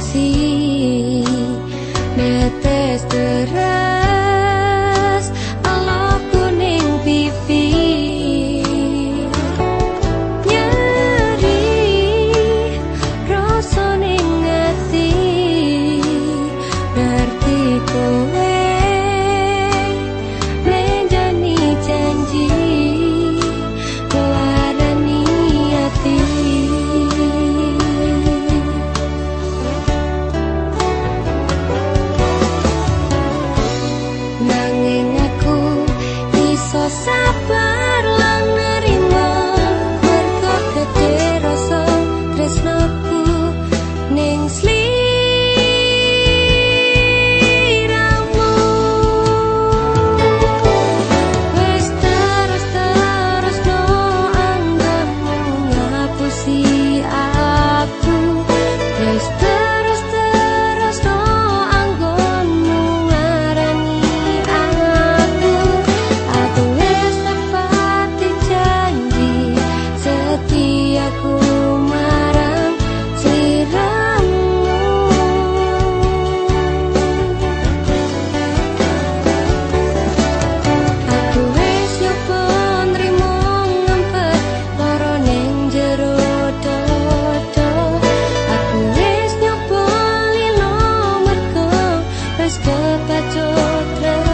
see sepatutnya